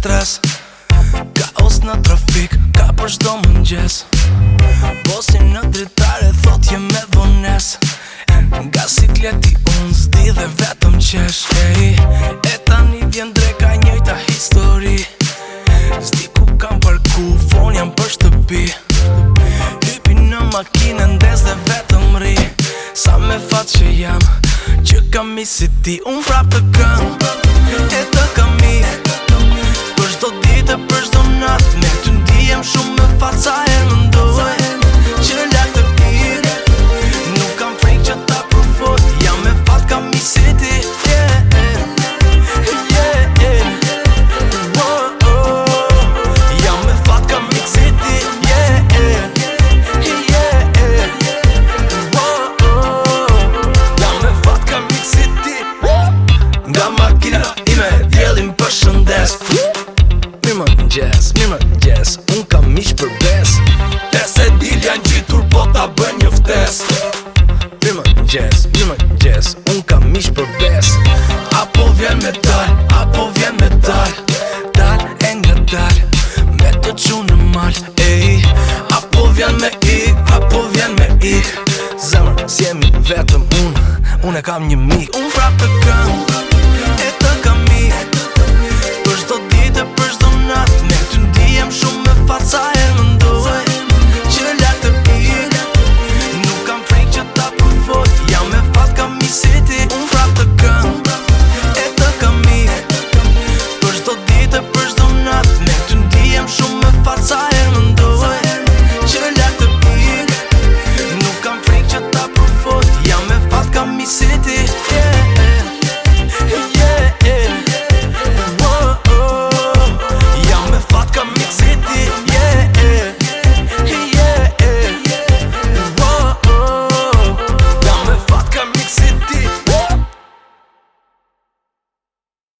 stres Kaos në trafik, ka për shdo mëngjes Bosin në dritare, thot me vones Nga si t'leti unë, zdi dhe vetëm qesh hey, E një vjen dreka njëjta histori Zdi ku kam parku, fon jam për shtëpi Hypi në makinë, ndes dhe vetëm ri Sa me fat që jam, që kam i si ti Unë prap të këm, e të këm jazz Mi më në jazz, mi më në jazz Unë kam mish për bes Tese dil janë gjitur po ta bën një ftes Mi më në jazz, mi më në jazz Unë kam mish për bes Apo vjen me tal, apo vjen me tal Tal e nga tal Me të që në mal, ej Apo vjen me ik, apo vjen me ik Zemër, si jemi vetëm unë Unë e kam një mik Unë pra për këmë